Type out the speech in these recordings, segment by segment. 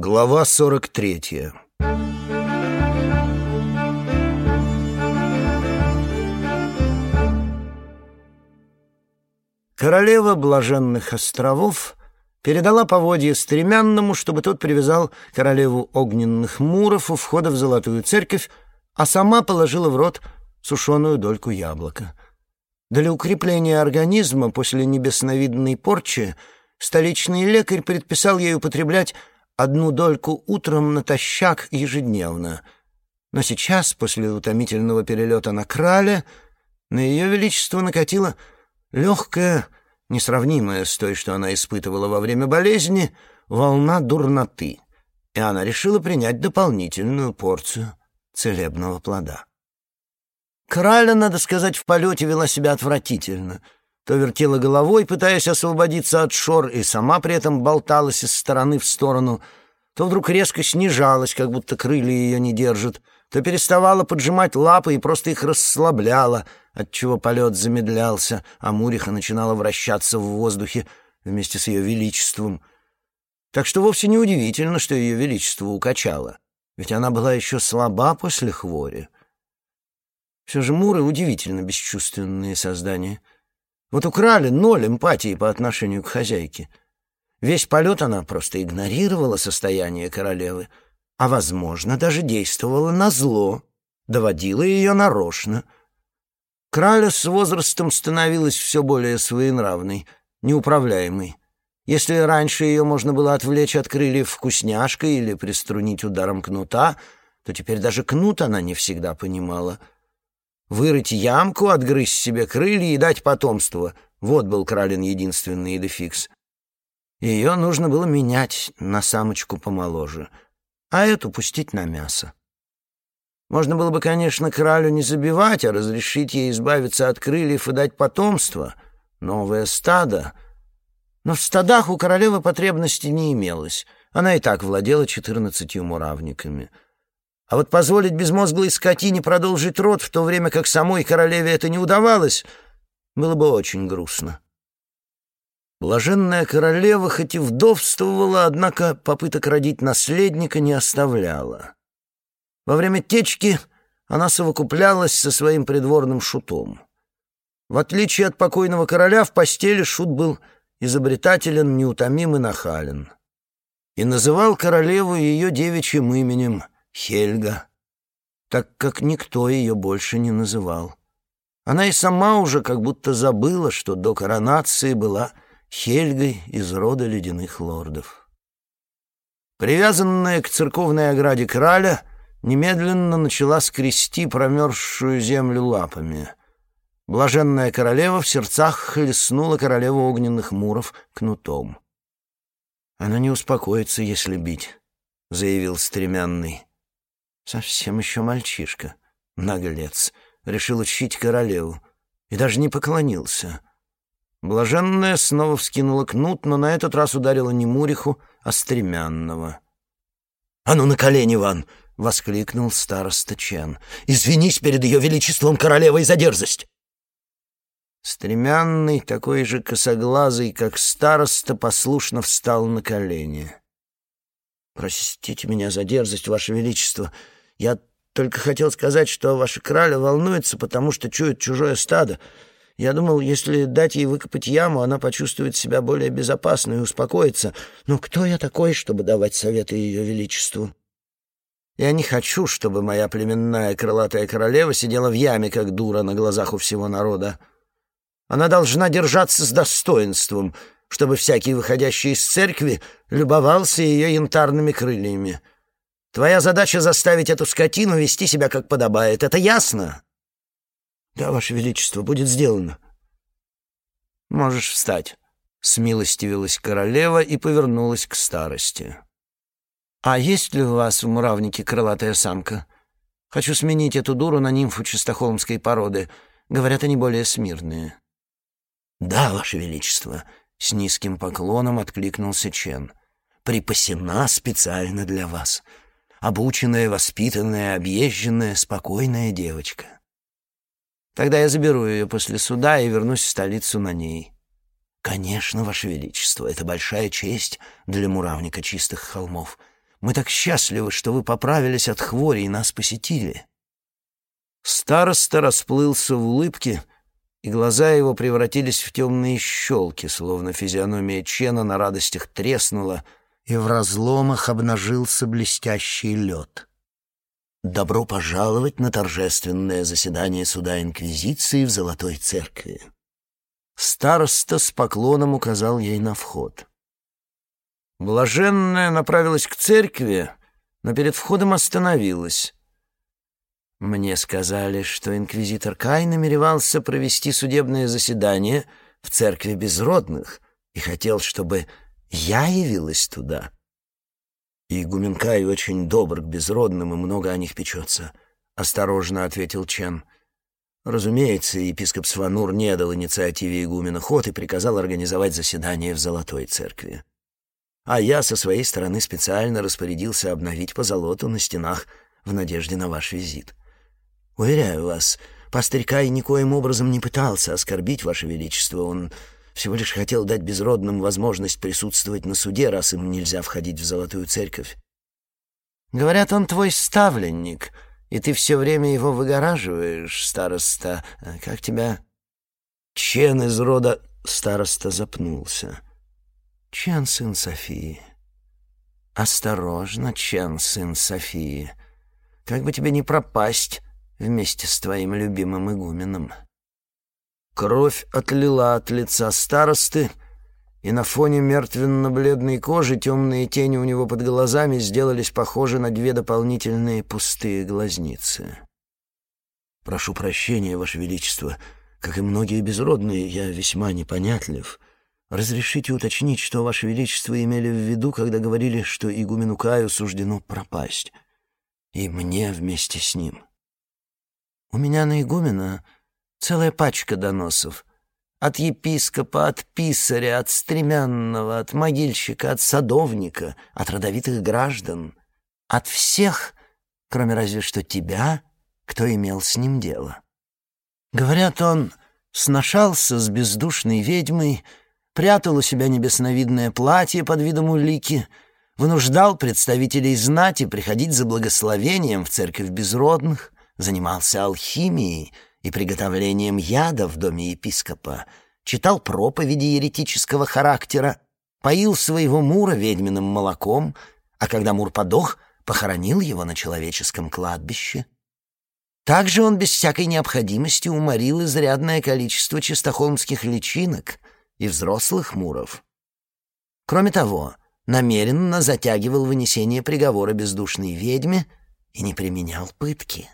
Глава сорок третья Королева Блаженных островов передала поводье стремянному, чтобы тот привязал королеву огненных муров у входа в Золотую Церковь, а сама положила в рот сушеную дольку яблока. Для укрепления организма после небесновидной порчи столичный лекарь предписал ей употреблять одну дольку утром натощак ежедневно. Но сейчас, после утомительного перелета на крале, на ее величество накатило легкое, несравнимое с той, что она испытывала во время болезни, волна дурноты, и она решила принять дополнительную порцию целебного плода. Краля, надо сказать, в полете вела себя отвратительно. То вертела головой, пытаясь освободиться от шор, и сама при этом болталась из стороны в сторону, то вдруг резко снижалась, как будто крылья ее не держат, то переставала поджимать лапы и просто их расслабляла, отчего полет замедлялся, а Муриха начинала вращаться в воздухе вместе с ее величеством. Так что вовсе не удивительно, что ее величество укачало, ведь она была еще слаба после хвори. Все же муры удивительно бесчувственные создания. Вот украли ноль эмпатии по отношению к хозяйке. Весь полет она просто игнорировала состояние королевы, а, возможно, даже действовала на зло, доводила ее нарочно. Краля с возрастом становилась все более своенравной, неуправляемой. Если раньше ее можно было отвлечь от крыльев вкусняшкой или приструнить ударом кнута, то теперь даже кнут она не всегда понимала — Вырыть ямку, отгрызть себе крылья и дать потомство. Вот был Кралин единственный идефикс. Ее нужно было менять на самочку помоложе, а эту пустить на мясо. Можно было бы, конечно, кралю не забивать, а разрешить ей избавиться от крыльев и дать потомство, новое стадо. Но в стадах у королевы потребности не имелось. Она и так владела четырнадцатью муравниками — а вот позволить безмозглой скотине продолжить род, в то время как самой королеве это не удавалось, было бы очень грустно. Блаженная королева хоть и вдовствовала, однако попыток родить наследника не оставляла. Во время течки она совокуплялась со своим придворным шутом. В отличие от покойного короля, в постели шут был изобретателен, неутомим и нахален. И называл королеву ее девичьим именем — Хельга, так как никто ее больше не называл. Она и сама уже как будто забыла, что до коронации была Хельгой из рода ледяных лордов. Привязанная к церковной ограде краля, немедленно начала скрести промерзшую землю лапами. Блаженная королева в сердцах хлестнула королеву огненных муров кнутом. «Она не успокоится, если бить», — заявил стремянный. Совсем еще мальчишка, наглец, решил учить королеву и даже не поклонился. Блаженная снова вскинула кнут, но на этот раз ударила не Муриху, а стремянного. «А ну на колени, Иван!» — воскликнул староста Чен. «Извинись перед ее величеством королевой за дерзость!» Стремянный, такой же косоглазый, как староста, послушно встал на колени. «Простите меня за дерзость, ваше величество!» Я только хотел сказать, что ваша краля волнуется, потому что чует чужое стадо. Я думал, если дать ей выкопать яму, она почувствует себя более безопасно и успокоится. Но кто я такой, чтобы давать советы ее величеству? Я не хочу, чтобы моя племенная крылатая королева сидела в яме, как дура, на глазах у всего народа. Она должна держаться с достоинством, чтобы всякий, выходящий из церкви, любовался ее янтарными крыльями. Твоя задача заставить эту скотину вести себя как подобает. Это ясно? Да, Ваше Величество, будет сделано. Можешь встать. Смилостивилась королева и повернулась к старости. «А есть ли у вас в муравнике крылатая самка? Хочу сменить эту дуру на нимфу чистохолмской породы. Говорят, они более смирные». «Да, Ваше Величество», — с низким поклоном откликнулся Чен. «Припасена специально для вас обученная, воспитанная, объезженная, спокойная девочка. Тогда я заберу ее после суда и вернусь в столицу на ней. Конечно, Ваше Величество, это большая честь для муравника чистых холмов. Мы так счастливы, что вы поправились от хвори и нас посетили». Староста расплылся в улыбке, и глаза его превратились в темные щелки, словно физиономия Чена на радостях треснула, и в разломах обнажился блестящий лед. «Добро пожаловать на торжественное заседание суда Инквизиции в Золотой Церкви». Староста с поклоном указал ей на вход. Блаженная направилась к церкви, но перед входом остановилась. Мне сказали, что инквизитор Кай намеревался провести судебное заседание в церкви безродных и хотел, чтобы я явилась туда. И игумен Кай очень добр к безродным и много о них печется, — осторожно ответил Чен. Разумеется, епископ Сванур не дал инициативе игумена ход и приказал организовать заседание в Золотой Церкви. А я со своей стороны специально распорядился обновить позолоту на стенах в надежде на ваш визит. Уверяю вас, пастырь Кай никоим образом не пытался оскорбить ваше величество. Он всего лишь хотел дать безродным возможность присутствовать на суде, раз им нельзя входить в Золотую Церковь. Говорят, он твой ставленник, и ты все время его выгораживаешь, староста. Как тебя? Чен из рода староста запнулся. Чен, сын Софии. Осторожно, Чен, сын Софии. Как бы тебе не пропасть вместе с твоим любимым игуменом. Кровь отлила от лица старосты, и на фоне мертвенно-бледной кожи темные тени у него под глазами сделались похожи на две дополнительные пустые глазницы. «Прошу прощения, Ваше Величество, как и многие безродные, я весьма непонятлив. Разрешите уточнить, что Ваше Величество имели в виду, когда говорили, что игумену Каю суждено пропасть, и мне вместе с ним». У меня на игумена целая пачка доносов. От епископа, от писаря, от стремянного, от могильщика, от садовника, от родовитых граждан. От всех, кроме разве что тебя, кто имел с ним дело. Говорят, он сношался с бездушной ведьмой, прятал у себя небесновидное платье под видом улики, вынуждал представителей знати приходить за благословением в церковь безродных, занимался алхимией и приготовлением яда в доме епископа, читал проповеди еретического характера, поил своего Мура ведьминым молоком, а когда Мур подох, похоронил его на человеческом кладбище. Также он без всякой необходимости уморил изрядное количество чистохолмских личинок и взрослых муров. Кроме того, намеренно затягивал вынесение приговора бездушной ведьме и не применял пытки.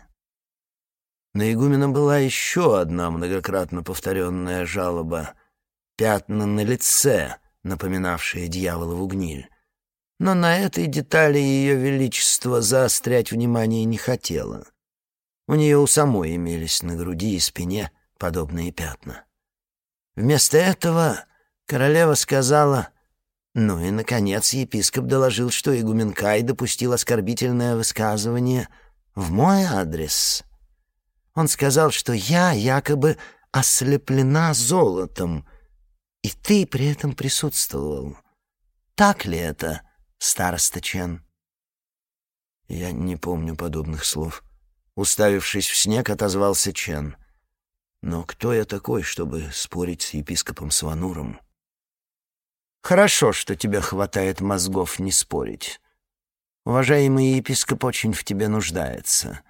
На игумена была еще одна многократно повторенная жалоба — пятна на лице, напоминавшие дьяволову гниль. Но на этой детали ее величество заострять внимание не хотело. У нее у самой имелись на груди и спине подобные пятна. Вместо этого королева сказала... Ну и, наконец, епископ доложил, что игумен Кай допустил оскорбительное высказывание в мой адрес — он сказал, что я якобы ослеплена золотом, и ты при этом присутствовал. Так ли это, староста Чен?» Я не помню подобных слов. Уставившись в снег, отозвался Чен. Но кто я такой, чтобы спорить с епископом Свануром? Хорошо, что тебе хватает мозгов не спорить. Уважаемый епископ очень в тебе нуждается.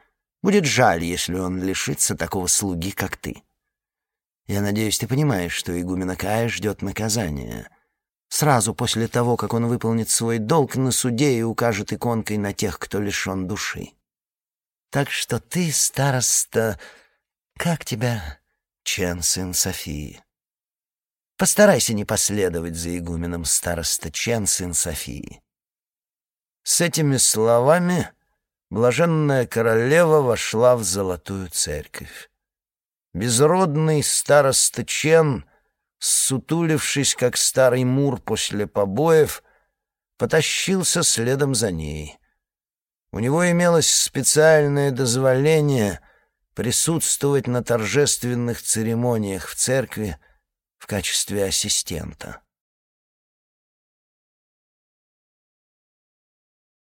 Будет жаль, если он лишится такого слуги, как ты. Я надеюсь, ты понимаешь, что игумена Кая ждет наказания. Сразу после того, как он выполнит свой долг на суде и укажет иконкой на тех, кто лишен души. Так что ты, староста... Как тебя? Чен, сын Софии. Постарайся не последовать за игуменом староста Чен, сын Софии. С этими словами блаженная королева вошла в золотую церковь. Безродный староста Чен, сутулившись, как старый мур после побоев, потащился следом за ней. У него имелось специальное дозволение присутствовать на торжественных церемониях в церкви в качестве ассистента.